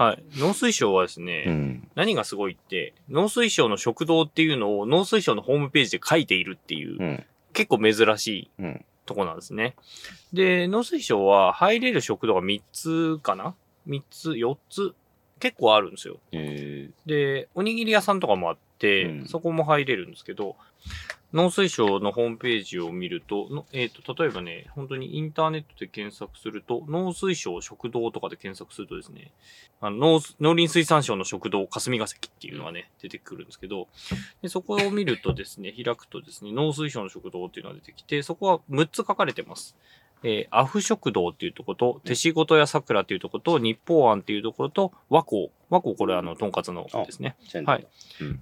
はい。農水省はですね、うん。何がすごいって、農水省の食堂っていうのを農水省のホームページで書いているっていう、うん。結構珍しいうん。とこなんですね。で、農水省は入れる食堂が3つかな ?3 つ、4つ結構あるんですよ。えで、おにぎり屋さんとかもあって、うんそこも入れるんですけど、農水省のホームページを見ると、のえっ、と、例えばね、本当にインターネットで検索すると、農水省食堂とかで検索するとですね、あの農農林水産省の食堂霞が関っていうのがね、出てくるんですけど、でそこを見るとですね、開くとですね、農水省の食堂っていうのが出てきて、そこは6つ書かれてます。えーアフ食堂っていうところと、手仕事屋桜っていうところと、日報庵っていうところと、和光。和光これあの、とんかつのですね。はい。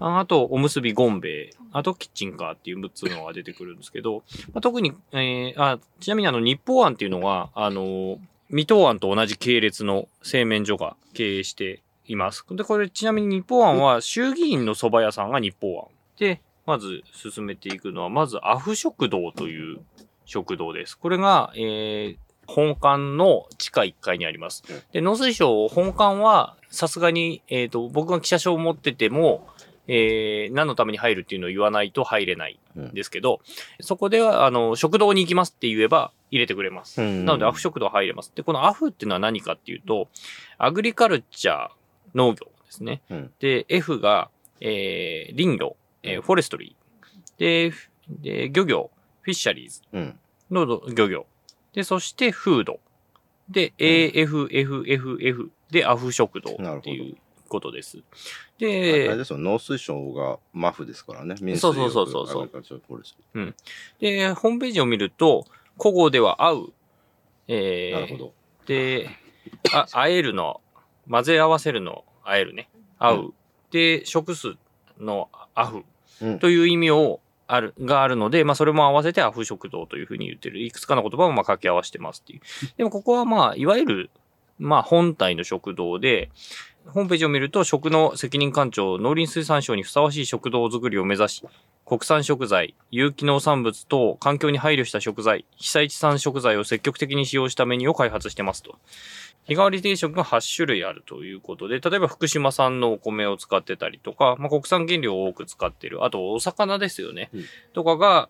ああと、おむすびゴンベイ、あと、キッチンカーっていう6つのが出てくるんですけど、まあ、特に、えーあ、ちなみにあの、日報庵っていうのが、あの、水戸庵と同じ系列の製麺所が経営しています。で、これ、ちなみに日報庵は、衆議院の蕎麦屋さんが日報庵。で、まず進めていくのは、まず、アフ食堂という食堂です。これが、えー本館の地下1階にありますうん。で、農水省本館は、さすがに、えっ、と、僕が記者証を持ってても、えー何のために入るっていうのを言わないと入れないんですけど、そこでは、あの、食堂に行きますって言えば入れてくれます。うんなので、アフ食堂入れます。で、このアフっていうのは何かっていうと、アグリカルチャー、農業ですね。うんで、F が、えー林業、えーフォレストリー。で、ふで漁業、フィッシャリーズうん。漁業。で、そして、フード。で、AFFFF で、アフ食堂っていうことです。あれで、ですよ、農水省がマフですからね。そうそうそうそうそうアグリカルチャーポリシーで、ホームページを見ると、古語では合う。えー、なるほど。で、あ、あえるの、混ぜ合わせるの、あえるね。合う。で、食数のアフうんという意味を、ある、があるので、まあそれも合わせてアフ食堂というふうに言ってる。いくつかの言葉をまあ掛け合わせてますっていう。でもここはまあ、いわゆる、まあ本体の食堂で、ホームページを見ると、食の責任官庁、農林水産省にふさわしい食堂作りを目指し、国産食材、有機農産物等、環境に配慮した食材、被災地産食材を積極的に使用したメニューを開発してますと。日替わり定食が8種類あるということで、例えば福島産のお米を使ってたりとか、まあ、国産原料を多く使ってる。あと、お魚ですよね。うんとかが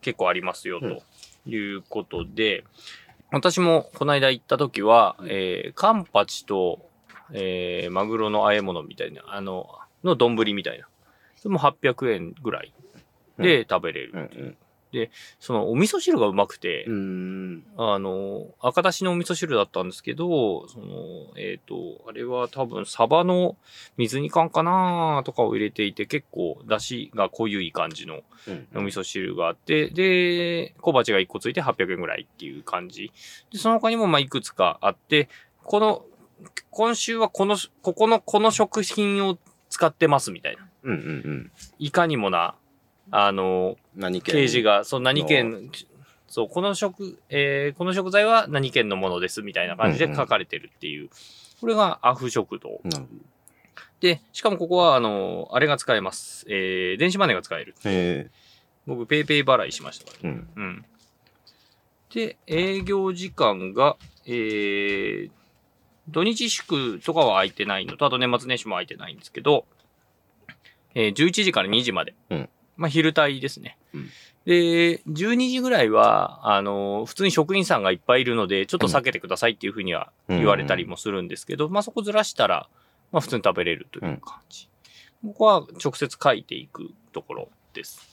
結構ありますよ、うんということで、私もこの間行った時は、えー、カンパチと、えー、マグロの和え物みたいな、あの、の丼みたいな。でも800円ぐらいで食べれる。うんうん。そのお味噌汁がうまくて。あの、赤だしのお味噌汁だったんですけど、その、えっ、と、あれは多分サバの水煮缶かなとかを入れていて、結構だしが濃ゆい感じのうんお味噌汁があって、で、小鉢が1個ついて800円ぐらいっていう感じ。で、その他にもまあいくつかあって、この、今週はこの、ここの、この食品を使ってますみたいな。うんうんうん。いかにもな、あの、何県？掲示が、そう、何県、そう、この食、えーこの食材は何県のものですみたいな感じで書かれてるっていう。これがアフ食堂。で、しかもここは、あの、あれが使えます。えー、電子マネーが使える。ど。へ僕、ペイペイ払いしましたからね。え。うん。うん。で、営業時間が、えー、土日祝とかは空いてないのと、あと年末年始も空いてないんですけど、えー11時から2時まで。うんまあ、昼帯ですね。うんで、12時ぐらいは、あの、普通に職員さんがいっぱいいるので、ちょっと避けてくださいっていうふうには言われたりもするんですけど、まあ、そこずらしたら、まあ、普通に食べれるという感じ。ここは直接書いていくところです。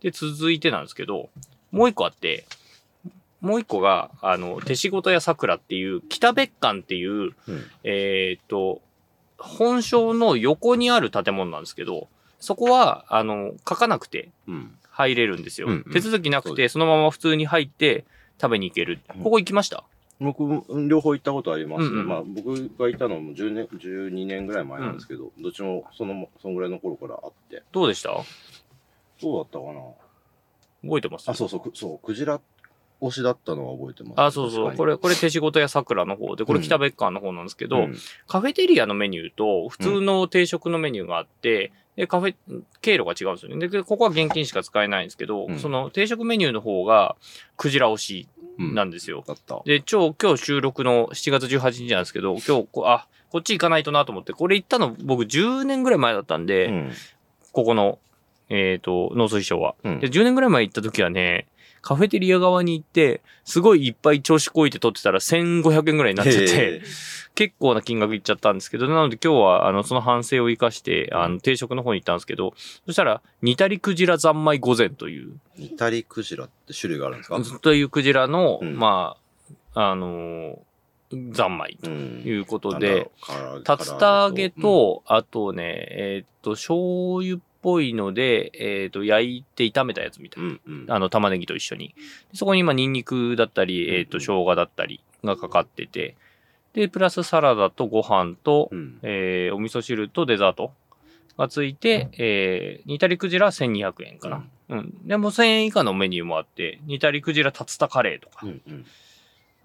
で、続いてなんですけど、もう一個あって、もう一個が、あの、手仕事や桜っていう、北別館っていう、うんえーっと、本省の横にある建物なんですけど、そこは、あの、書かなくてうん。入れるんですよ。うんうん手続きなくて、そのまま普通に入って食べに行ける。うんここ行きました？僕、両方行ったことありますね。うんうんまあ、僕がいたのも10年、12年ぐらい前なんですけど、どっちもその、そのぐらいの頃からあって。どうでした？そうだったかな？覚えてます？あ、そうそう、くそう、クジラ推しだったのは覚えてます。あ、そうそう。これ、れ、これ手仕事や桜の方で、これ北別館の方なんですけど、うんカフェテリアのメニューと普通の定食のメニューがあって、で、カフェ、経路が違うんですよね。で、ここは現金しか使えないんですけど、うんその定食メニューの方が、クジラ推しうんなんですよ。だった。で、超、今日収録の7月18日なんですけど、今日こう、あ、こっち行かないとなと思って、これ行ったの僕10年ぐらい前だったんで、うん。ここの、えっ、と、農水省は。うんで、10年ぐらい前行った時はね、カフェテリア側に行って、すごいいっぱい調子こいて取ってたら1500円ぐらいになっちゃっへて、結構な金額いっちゃったんですけど、なので今日は、あの、その反省を生かして、あの、定食の方に行ったんですけど、そしたら、煮たりクジラ三昧御膳という、煮たりクジラって種類があるんですか？というクジラの、うん。まあ、あのー三昧とうん。いうことで、竜田揚げ、と、あとね、えーっと、醤油っぽいので、えーっと、焼いて炒めたやつみたいな。うんうん。あの、玉ねぎと一緒に。そこに今、ニンニクだったり、えーっと、うん生姜だったりがかかってて、で、プラスサラダとご飯と、うん。えーお味噌汁とデザートがついて、えー、煮たりクジラ1200円かな。うん。でも1000円以下のメニューもあって、煮たりクジラ竜田カレーとか、うんうん。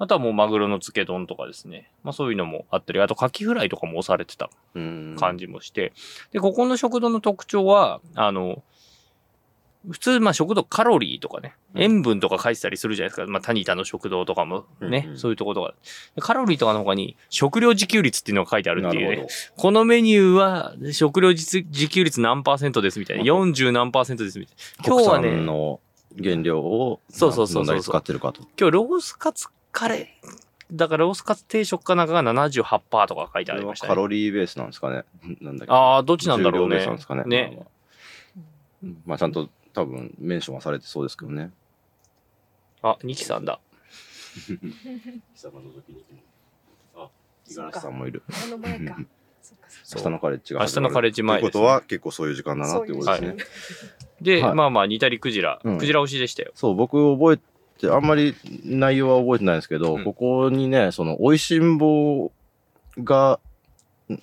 あとはもうマグロの漬け丼とかですね。まあそういうのもあったり、あとカキフライとかも押されてたうん。感じもして。で、ここの食堂の特徴は、あの、普通、まあ食堂カロリーとかね、うん塩分とか書いてたりするじゃないですか。まあタニタの食堂とかもね、うんうんそういうところとか。でカロリーとかの他に食料自給率っていうのが書いてあるっていうね。このメニューは食料自自給率何パーセントですみたいな。40何パーセントですみたいな。ど。今日はね、原料を、そうそうそうそうどんだけ使ってるかと。今日ロースカツカレー、だからロースカツ定食かなんかが78%とか書いてありましたね。カロリーベースなんですかね。なんだっけああ、どっちなんだろうね重量ベースなんですかね。ね。まあちゃんと多分メンションはされてそうですけどね。あ、ニキさんだ。あ、五十嵐さんもいる。あの 明日のカレッジが明日のカレッジ前ということは結構そういう時間だなっていうことですね。で、はいまあまあ、煮たりクジラ、うんクジラ推しでしたよ。そう、僕覚えて、あんまり内容は覚えてないんですけど、うんここにね、その、美味しんぼが、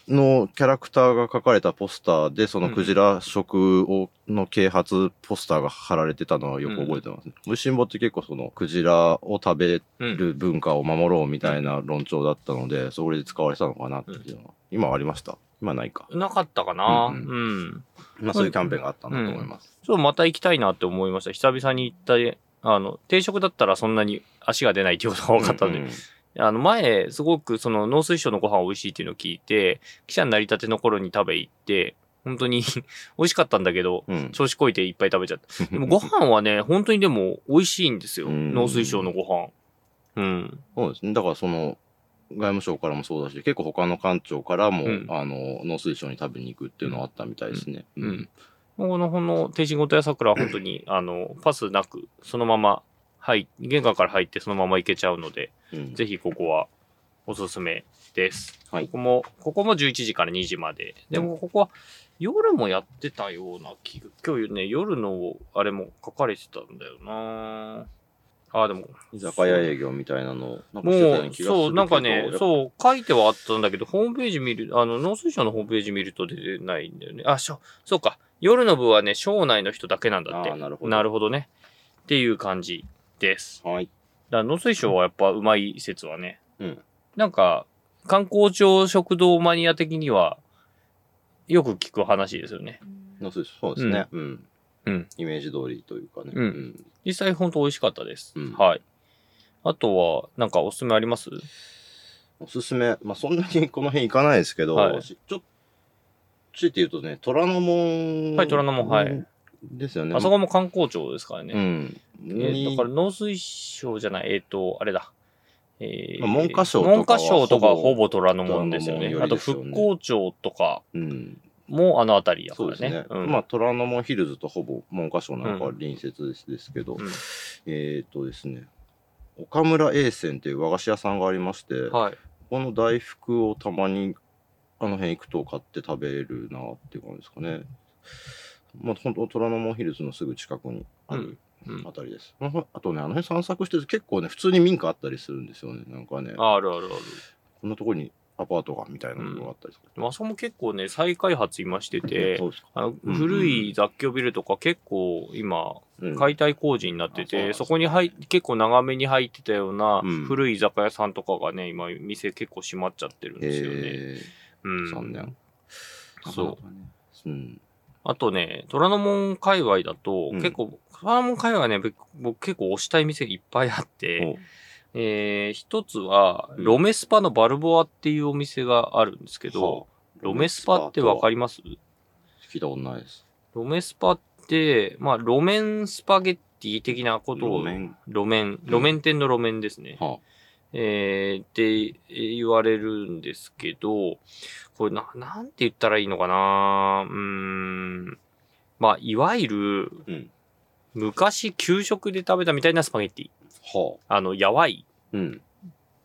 のキャラクターが書かれたポスターで、そのクジラ食を、の啓発ポスターが貼られてたのはよく覚えてますね。美味しんぼって結構その、クジラを食べうん。る文化を守ろうみたいな論調だったので、それで使われてたのかなっていうのは。今はありました？今ないか。なかったかな、ううんん。まあそういうキャンペーンがあったんだと思います。ちょっとまた行きたいなって思いました。久々に行った、あの、定食だったらそんなに足が出ないっていうことが多かったんで、うんうんあの、前、すごくその農水省のご飯美味しいっていうのを聞いて、記者になりたての頃に食べ行って、本当に 美味しかったんだけど、うん。調子こいていっぱい食べちゃった。でもご飯はね、本当にでも美味しいんですよ。うん農水省のご飯。うん。そうですね。だからその、外務省からもそうだし、結構他の官庁からも、うんあの、農水省に食べに行くっていうのはあったみたいですね。うん。この、この、天津ごとや桜は本当に、あの、パスなく、そのまま、はい、玄関から入ってそのまま行けちゃうので、うん。ぜひここはおすすめです。はいここも、ここも11時から2時まで。でも、ここは夜もやってたような気が、今日ね、夜のあれも書かれてたんだよなあ、でも、居酒屋営業みたいなのを、なんかしてたようもう、な気がするけどそう、なんかねそう、書いてはあったんだけど、ホームページ見る、あの、農水省のホームページ見ると出てないんだよね。あ、しょ、そうか。夜の部はね、省内の人だけなんだって。なるほどなるほどね。っていう感じです。はい。だ農水省はやっぱうまい説はね、うん。なんか、観光庁食堂マニア的には、よく聞く話ですよね。農水省そうですね。うん。うん。イメージ通りというかね。うん実際ほんと美味しかったです。うんはい。あとは、なんかおすすめあります？おすすめ、まあそんなにこの辺行かないですけど、はいしちょっと、強いて言うとね、虎ノ門。はい虎ノ門はい。ですよね。あそこも観光庁ですからね。うん。えーだから農水省じゃない、えっ、と、あれだ。えまあ文科省とかは文科省とかはほぼ虎ノ門ですよね。虎ノ門あと復興庁とかうん。もあの辺りやからそうですね。。ねうんまあ、虎ノ門ヒルズとほぼ文科省なんかは隣接ですですけど、うんえっ、とですね、岡村栄泉っていう和菓子屋さんがありまして、はい。この大福をたまにあの辺行くと買って食べるなっていう感じですかね。まあ、本当虎ノ門ヒルズのすぐ近くにあるうんあたりです。ああとね、あの辺散策してると結構ね、普通に民家あったりするんですよね。なんかね、あるあるある。こんなところにアパートがみたいなのがあったりする。でもあそこも結構ね、再開発今してて古い雑居ビルとか結構今、うん解体工事になってて、うなんそこに入っ結構長めに入ってたようなうん古い居酒屋さんとかがね、今店結構閉まっちゃってるんですよね。えうん。ー、残念。そう。あとね、虎ノ門界隈だと、うん結構、虎ノ門界隈はね、僕僕結構推したい店いっぱいあって、えー、一つは、うん。ロメスパのバルボアっていうお店があるんですけど、ロメスパってわかりります？聞いたことないです。ロメスパって、まあ、路面スパゲッティ的なことを、路面路面、路面店の路面ですね。はえー、って言われるんですけど、これな、なんて言ったらいいのかな？うーん。まあ、いわゆる、うん。昔給食で食べたみたいなスパゲッティ。あ。の、やわい、うん。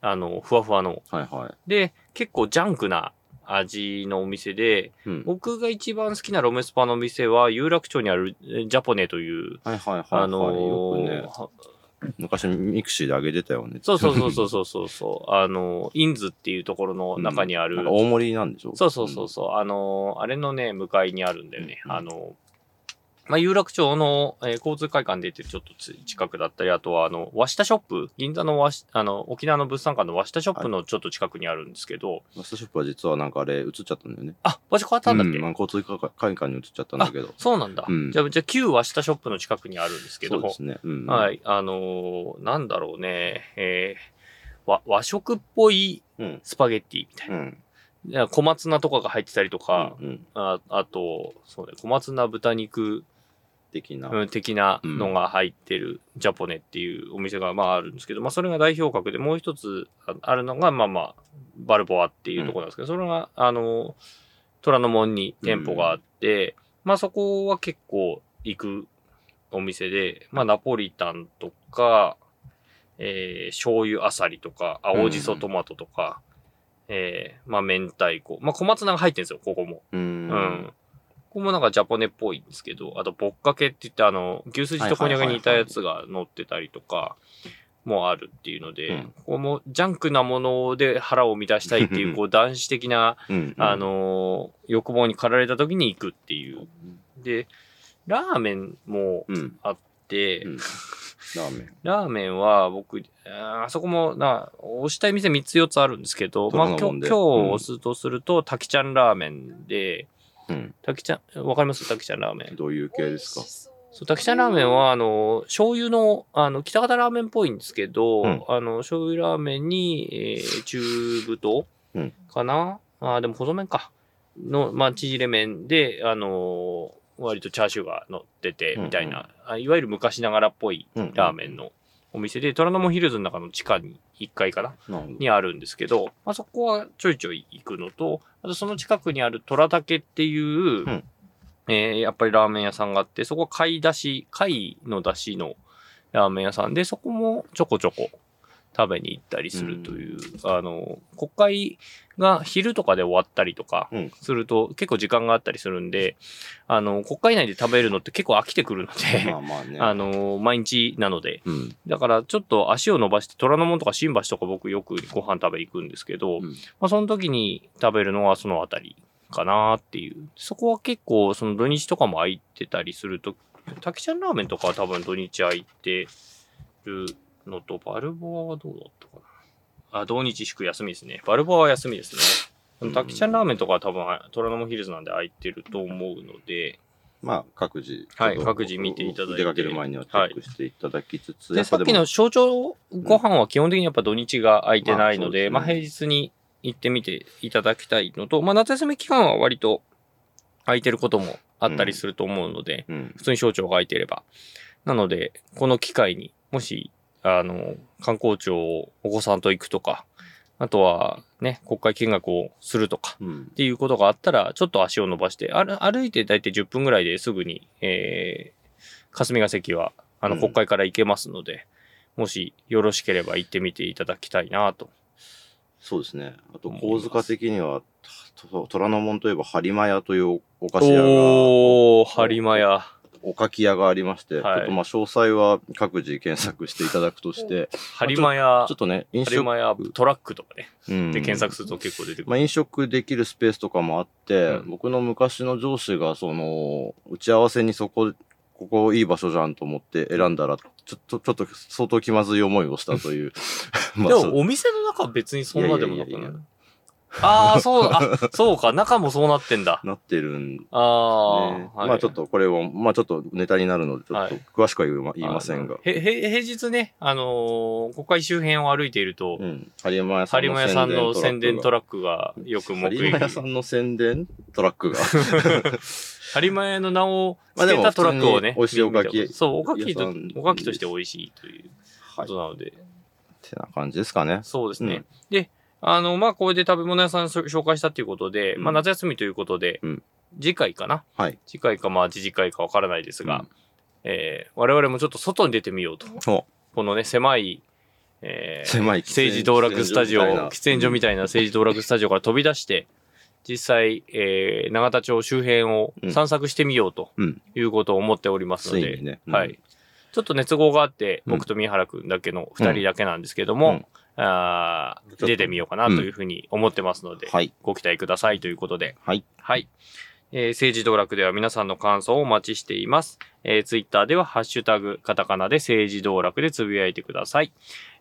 あの、ふわふわの。はいはい。で、結構ジャンクな味のお店で、うん。僕が一番好きなロメスパの店は、有楽町にあるえジャポネという、はいはいはい、はい。あのーよくね、は昔ミクシーであげてたよね。そうそうそうそうそうそうそう、あの、インズっていうところの中にある、なんか大盛りなんでしょ？そうそうそうそう、あの、あれのね、向かいにあるんだよね。うんあの、まあ、有楽町の、えー交通会館出てるちょっとつ近くだったり、あとは、あの、和下ショップ、銀座の和しあの、沖縄の物産館の和下ショップのちょっと近くにあるんですけど、マスターショップは実はなんかあれ映っちゃったんだよね。あ、場所変わったんだっけ、うんまあ、交通会館に映っちゃったんだけど。そうなんだ。うんじゃあ、じゃあ、旧和下ショップの近くにあるんですけど、そうですね。うん。。はいい、あのーなんだろうね、えー和、和食っぽいうん。スパゲッティみたいな。うん。小松菜とかが入ってたりとか、うん。ああと、そうね、小松菜豚肉、的な。うん、的なのが入ってるジャポネっていうお店がまああるんですけど、まあそれが代表格でもう一つああるのがまあまあバルボアっていうところなんですけど、それがあの、虎ノ門に店舗があって、まあそこは結構行くお店で、まあナポリタンとか、えー、醤油あさりとか、青じそトマトとか、えー、まあ明太子。まあ小松菜が入ってるんですよ、ここも。う。うんん。ここもなんかジャポネっぽいんですけど、あと、ぼっかけって言って、あの、牛すじとこんにゃくに似たやつが乗ってたりとか、もあるっていうので、うんここもジャンクなもので腹を満たしたいっていう、こう、男子的な、うん。あ、のー欲望に駆られた時に行くっていう。で、ラーメンもうん。あって、うん。ラーメン。ラーメンは僕、あそこもな、押したい店3つ4つあるんですけど、まあ今日、今日押すとすると、滝ちゃんラーメンで、うん。滝ちゃん、わかります？滝ちゃんラーメン。どういう系ですか？そう、滝ちゃんラーメンは、あの、醤油の、あの、北方ラーメンっぽいんですけど、うん。あの、醤油ラーメンに、えー、中太うん。かな、あーでも細麺か。の、まあ、縮れ麺で、あのー割とチャーシューが乗ってて、みたいな、あいわゆる昔ながらっぽいうん。ラーメンのお店で、虎ノ門ヒルズの中の地下に1階かな？にあるんですけど、まあ、そこはちょいちょい行くのと、あとその近くにある虎竹っていう、んえーやっぱりラーメン屋さんがあって、そこは貝出し、貝の出汁のラーメン屋さんで、そこもちょこちょこ食べに行ったりするという、あの、国会が昼とかで終わったりとかうんすると、結構時間があったりするんで、あの、国会内で食べるのって結構飽きてくるので、まあまあね。あの、毎日なので、うん。だからちょっと足を伸ばして虎ノ門とか新橋とか僕よくご飯食べ行くんですけど、うんまあその時に食べるのはそのあたりかなっていう。そこは結構その土日とかも空いてたりすると、滝ちゃんラーメンとかは多分土日空いてるのと、バルボアはどうだったかな。あ、土日祝休みですね。バルボアは休みですね。うん滝ちゃんラーメンとかは多分虎ノ門ヒルズなんで空いてると思うので、まあ、各自。はい各自見ていただいて出かける前にはチェックしていただきつつ。で、やぱもさっきの象徴ご飯は基本的にやっぱ土日が空いてないので、まあそうまあ平日に行ってみていただきたいのと、まあ夏休み期間は割と空いてることもあったりすると思うので、うん。普通に象徴が空いてれば。なので、この機会にもし、あの、観光庁をお子さんと行くとか、あとはね、国会見学をするとか、うんっ。ていうことがあったら、ちょっと足を伸ばして、歩歩いて大体10分ぐらいですぐに、えー、霞が関は、あの、うん国会から行けますので、もしよろしければ行ってみていただきたいなと。そうですね。あと、神塚的には、と虎ノ門といえば、播磨屋というお菓子屋が、おー、播磨屋。おかき屋がありまして、はい。ちょっとまあ詳細は各自検索していただくとして、播磨屋ちょっ、とね、飲播食、磨屋トラックとかね。うん。で検索すると結構出てくる。まあ、飲食できるスペースとかもあって、うん。僕の昔の上司が、その、打ち合わせにそこ、ここいい場所じゃんと思って選んだら、ちょっと、ちょっと相当気まずい思いをしたという。でも、お店の中は別にそんなでもなくない？ああ、そう、あ、そうか、中もそうなってんだ。なってるんで、ああ、はいまあちょっとこれを、まあちょっとネタになるので、ちょっとはい詳しくは言いま言いませんが。へ、へ、平日ね、あのー国会周辺を歩いていると、うん。有馬屋さん有馬屋さんの宣伝トララックがよく目 有馬屋さ撃。んの宣伝トラックが。有馬屋の名を付けたトラックをね。美味しいおかきそう、おかきとおかきとして美味しいというこはい。となので、てな感じですかね。そうですね。うんで、あの、まあ、これで食べ物屋さんそ紹介したということで、うんまあ、夏休みということで、うん次回かな？はい。次回か、まあ、次次回かわからないですが、うんえー我々もちょっと外に出てみようと。おこのね、狭い、えー狭い政治道楽スタジオ、喫喫煙所みたいな政治道楽スタジオから飛び出して、実際、えー永田町周辺を散策してみようとうん。いうことを思っておりますので、ついにね。うんはい。。ちょっと熱合があって、うん僕と宮原くんだけの二人だけなんですけども、うんあ出てみようかなというふうに思ってますので、はい。ご期待くださいということで、はい。はい。えー政治道楽では皆さんの感想をお待ちしています。えー、ツイッターではハッシュタグ、カタカナで政治道楽でつぶやいてください。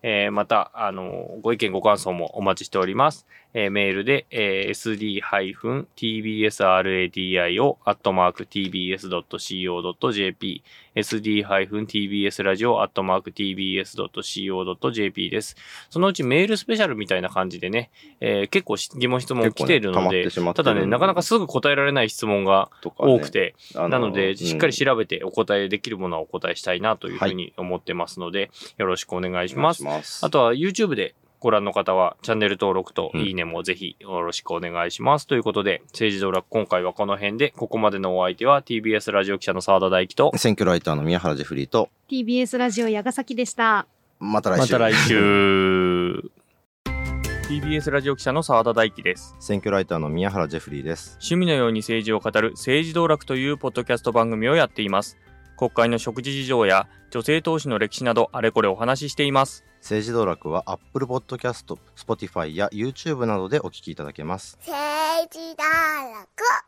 えーまた、あのーご意見ご感想もお待ちしております。えーメールで、えー sd-tbsradio アットマーク tbs.co.jp sd-tbs ラジオアットマーク tbs.co.jp です。そのうちメールスペシャルみたいな感じでね、えー結構し疑問質問来ているので、てしまってるただね、なかなかすぐ答えられない質問が多くて、あのなので、しっかりうん調べてお答えできるものはお答えしたいなというふうに思ってますので、よろしくお願いします。あとは YouTube でご覧の方はチャンネル登録とうんいいねもぜひよろしくお願いします。ということで、政治道楽今回はこの辺で、ここまでのお相手は TBS ラジオ記者の澤田大樹と、選挙ライターの宮原ジェフリーと、TBS ラジオ矢ヶ崎でした。また来週。また来週。TBS ラジオ記者の澤田大樹です。選挙ライターの宮原ジェフリーです。趣味のように政治を語る政治道楽というポッドキャスト番組をやっています。国会の食事事情や女性投資の歴史などあれこれお話ししています。政治道楽は Apple Podcast、Spotify や YouTube などでお聞きいただけます。政治道楽